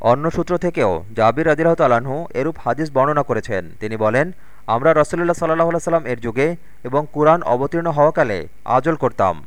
অন্য সূত্র থেকেও জাবির আদিরাহ তালাহু এরূপ হাদিস বর্ণনা করেছেন। তিনি বলেন, আমরা রসুল্লাহ সাল্লাহ সাল্লাম এর যুগে এবং কুরআন অবতীর্ণ হওয়াকালে আজল করতাম।